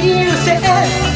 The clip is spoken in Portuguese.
Quem você é?